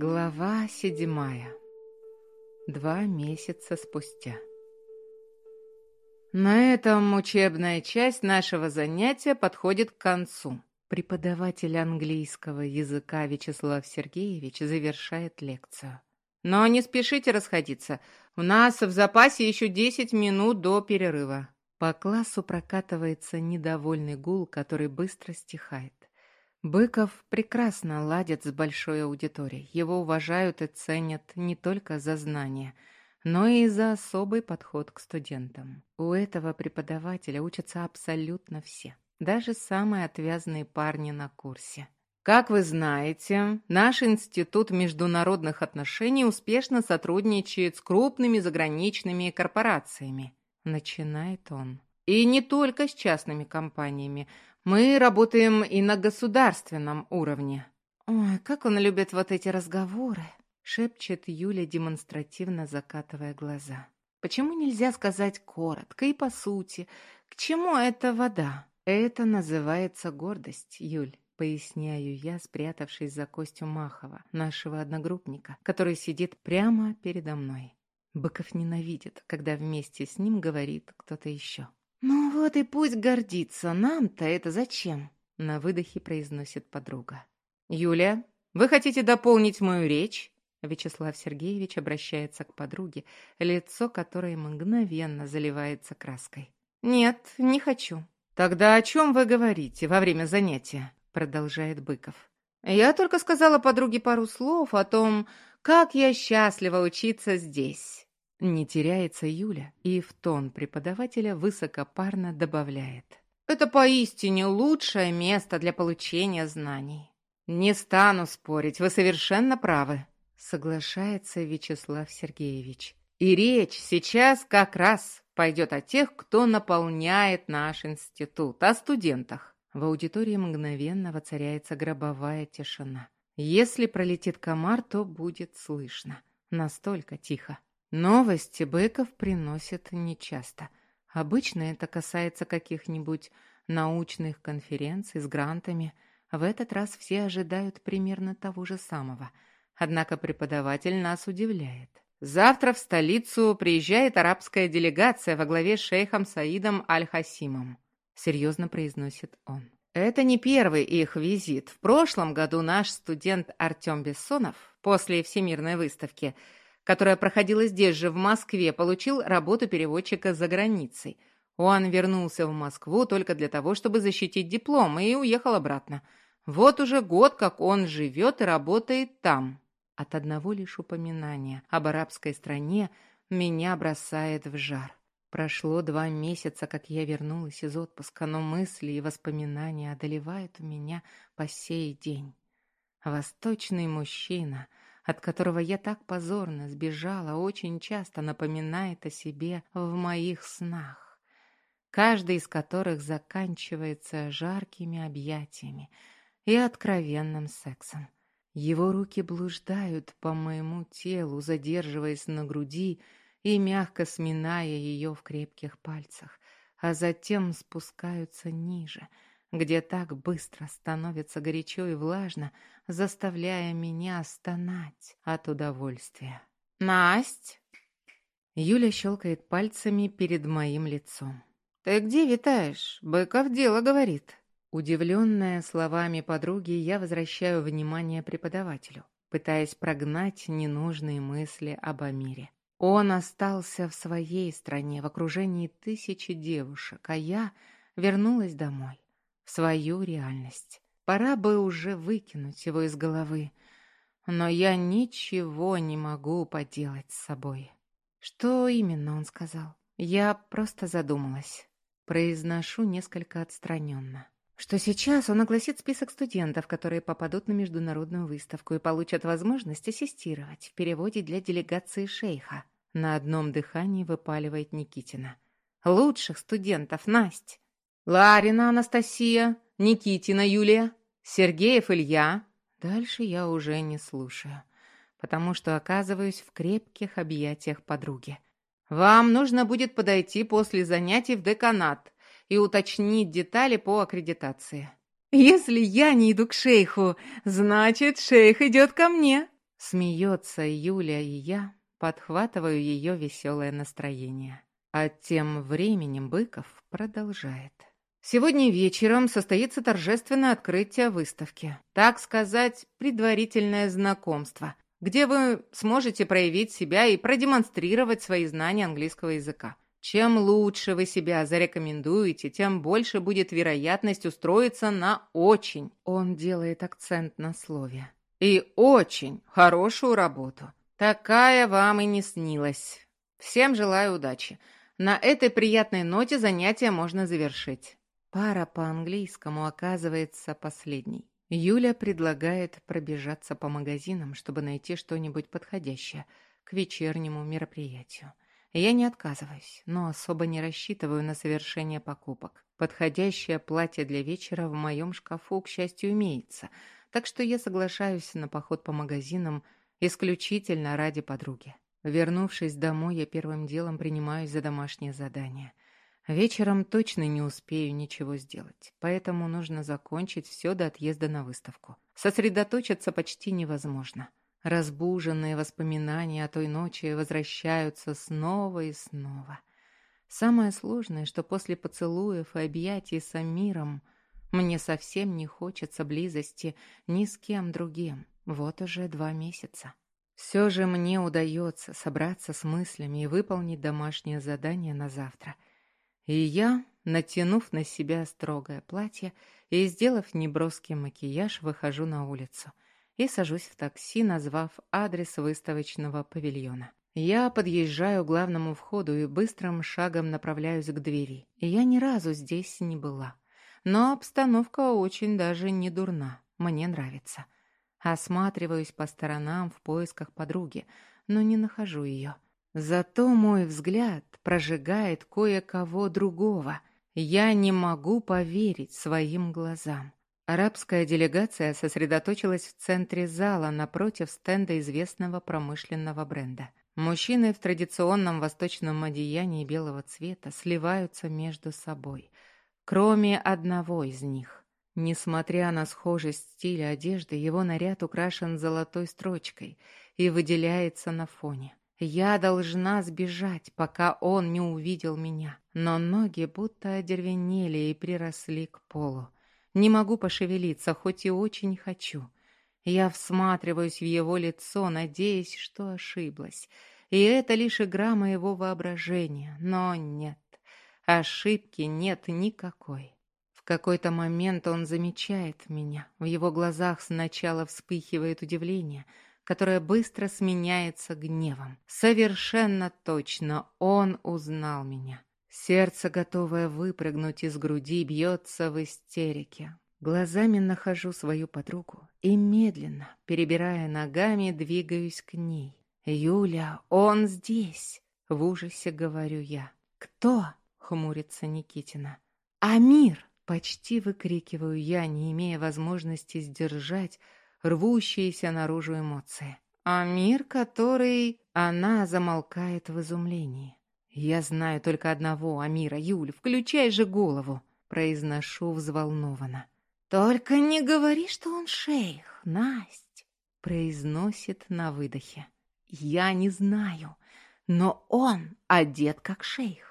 Глава седьмая. Два месяца спустя. На этом учебная часть нашего занятия подходит к концу. Преподаватель английского языка Вячеслав Сергеевич завершает лекцию. Но не спешите расходиться. У нас в запасе еще 10 минут до перерыва. По классу прокатывается недовольный гул, который быстро стихает. Быков прекрасно ладит с большой аудиторией. Его уважают и ценят не только за знания, но и за особый подход к студентам. У этого преподавателя учатся абсолютно все, даже самые отвязные парни на курсе. Как вы знаете, наш Институт международных отношений успешно сотрудничает с крупными заграничными корпорациями. Начинает он. И не только с частными компаниями – мы работаем и на государственном уровне. Ой, как он любит вот эти разговоры, шепчет Юля, демонстративно закатывая глаза. Почему нельзя сказать коротко и по сути? К чему эта вода? Это называется гордость, Юль. Поясняю я, спрятавшись за Костю Махова, нашего одногруппника, который сидит прямо передо мной. Быков ненавидит, когда вместе с ним говорит кто-то еще. «Ну вот и пусть гордится. Нам-то это зачем?» На выдохе произносит подруга. «Юля, вы хотите дополнить мою речь?» Вячеслав Сергеевич обращается к подруге, лицо которой мгновенно заливается краской. «Нет, не хочу». «Тогда о чем вы говорите во время занятия?» Продолжает Быков. «Я только сказала подруге пару слов о том, как я счастлива учиться здесь. Не теряется Юля и в тон преподавателя высокопарно добавляет. «Это поистине лучшее место для получения знаний». «Не стану спорить, вы совершенно правы», — соглашается Вячеслав Сергеевич. «И речь сейчас как раз пойдет о тех, кто наполняет наш институт, о студентах». В аудитории мгновенно воцаряется гробовая тишина. Если пролетит комар, то будет слышно. Настолько тихо. Новости Быков приносит нечасто. Обычно это касается каких-нибудь научных конференций с грантами. В этот раз все ожидают примерно того же самого. Однако преподаватель нас удивляет. Завтра в столицу приезжает арабская делегация во главе с шейхом Саидом Аль-Хасимом. Серьезно произносит он. Это не первый их визит. В прошлом году наш студент Артем Бессонов после Всемирной выставки – которая проходила здесь же, в Москве, получил работу переводчика за границей. Он вернулся в Москву только для того, чтобы защитить диплом, и уехал обратно. Вот уже год, как он живет и работает там. От одного лишь упоминания об арабской стране меня бросает в жар. Прошло два месяца, как я вернулась из отпуска, но мысли и воспоминания одолевают меня по сей день. Восточный мужчина — от которого я так позорно сбежала, очень часто напоминает о себе в моих снах, каждый из которых заканчивается жаркими объятиями и откровенным сексом. Его руки блуждают по моему телу, задерживаясь на груди и мягко сминая ее в крепких пальцах, а затем спускаются ниже — где так быстро становится горячо и влажно, заставляя меня стонать от удовольствия. «Насть!» Юля щелкает пальцами перед моим лицом. «Ты где витаешь? Быков дело говорит». Удивленная словами подруги, я возвращаю внимание преподавателю, пытаясь прогнать ненужные мысли об Амире. Он остался в своей стране в окружении тысячи девушек, а я вернулась домой свою реальность. Пора бы уже выкинуть его из головы, но я ничего не могу поделать с собой. Что именно он сказал? Я просто задумалась. Произношу несколько отстраненно. Что сейчас он огласит список студентов, которые попадут на международную выставку и получат возможность ассистировать в переводе для делегации шейха. На одном дыхании выпаливает Никитина. «Лучших студентов, Насть!» Ларина Анастасия, Никитина Юлия, Сергеев Илья. Дальше я уже не слушаю, потому что оказываюсь в крепких объятиях подруги. Вам нужно будет подойти после занятий в деканат и уточнить детали по аккредитации. Если я не иду к шейху, значит, шейх идет ко мне. Смеется Юля, и я подхватываю ее веселое настроение. А тем временем Быков продолжает. Сегодня вечером состоится торжественное открытие выставки. Так сказать, предварительное знакомство, где вы сможете проявить себя и продемонстрировать свои знания английского языка. Чем лучше вы себя зарекомендуете, тем больше будет вероятность устроиться на очень, он делает акцент на слове, и очень хорошую работу. Такая вам и не снилась. Всем желаю удачи. На этой приятной ноте занятие можно завершить. Пара по-английскому оказывается последней. Юля предлагает пробежаться по магазинам, чтобы найти что-нибудь подходящее к вечернему мероприятию. Я не отказываюсь, но особо не рассчитываю на совершение покупок. Подходящее платье для вечера в моем шкафу, к счастью, имеется, так что я соглашаюсь на поход по магазинам исключительно ради подруги. Вернувшись домой, я первым делом принимаюсь за домашнее задание. Вечером точно не успею ничего сделать, поэтому нужно закончить все до отъезда на выставку. Сосредоточиться почти невозможно. Разбуженные воспоминания о той ночи возвращаются снова и снова. Самое сложное, что после поцелуев и объятий с Амиром мне совсем не хочется близости ни с кем другим. Вот уже два месяца. Все же мне удается собраться с мыслями и выполнить домашнее задание на завтра. И я, натянув на себя строгое платье и сделав неброский макияж, выхожу на улицу – и сажусь в такси, назвав адрес выставочного павильона. Я подъезжаю к главному входу и быстрым шагом направляюсь к двери. Я ни разу здесь не была. Но обстановка очень даже не дурна. Мне нравится. Осматриваюсь по сторонам в поисках подруги, но не нахожу ее. Зато мой взгляд прожигает кое-кого другого. Я не могу поверить своим глазам. Арабская делегация сосредоточилась в центре зала напротив стенда известного промышленного бренда. Мужчины в традиционном восточном одеянии белого цвета сливаются между собой, кроме одного из них. Несмотря на схожесть стиля одежды, его наряд украшен золотой строчкой и выделяется на фоне. Я должна сбежать, пока он не увидел меня, но ноги будто одервенели и приросли к полу. Не могу пошевелиться, хоть и очень хочу. Я всматриваюсь в его лицо, надеясь, что ошиблась. И это лишь игра моего воображения. Но нет, ошибки нет никакой. В какой-то момент он замечает меня. В его глазах сначала вспыхивает удивление, которое быстро сменяется гневом. Совершенно точно он узнал меня. Сердце, готовое выпрыгнуть из груди, бьется в истерике. Глазами нахожу свою подругу и медленно, перебирая ногами, двигаюсь к ней. «Юля, он здесь!» — в ужасе говорю я. «Кто?» — хмурится Никитина. «Амир!» — почти выкрикиваю я, не имея возможности сдержать рвущиеся наружу эмоции. «Амир, который...» Она замолкает в изумлении. «Я знаю только одного, Амира, Юль, включай же голову!» Произношу взволнованно. «Только не говори, что он шейх, Насть!» Произносит на выдохе. «Я не знаю, но он одет как шейх.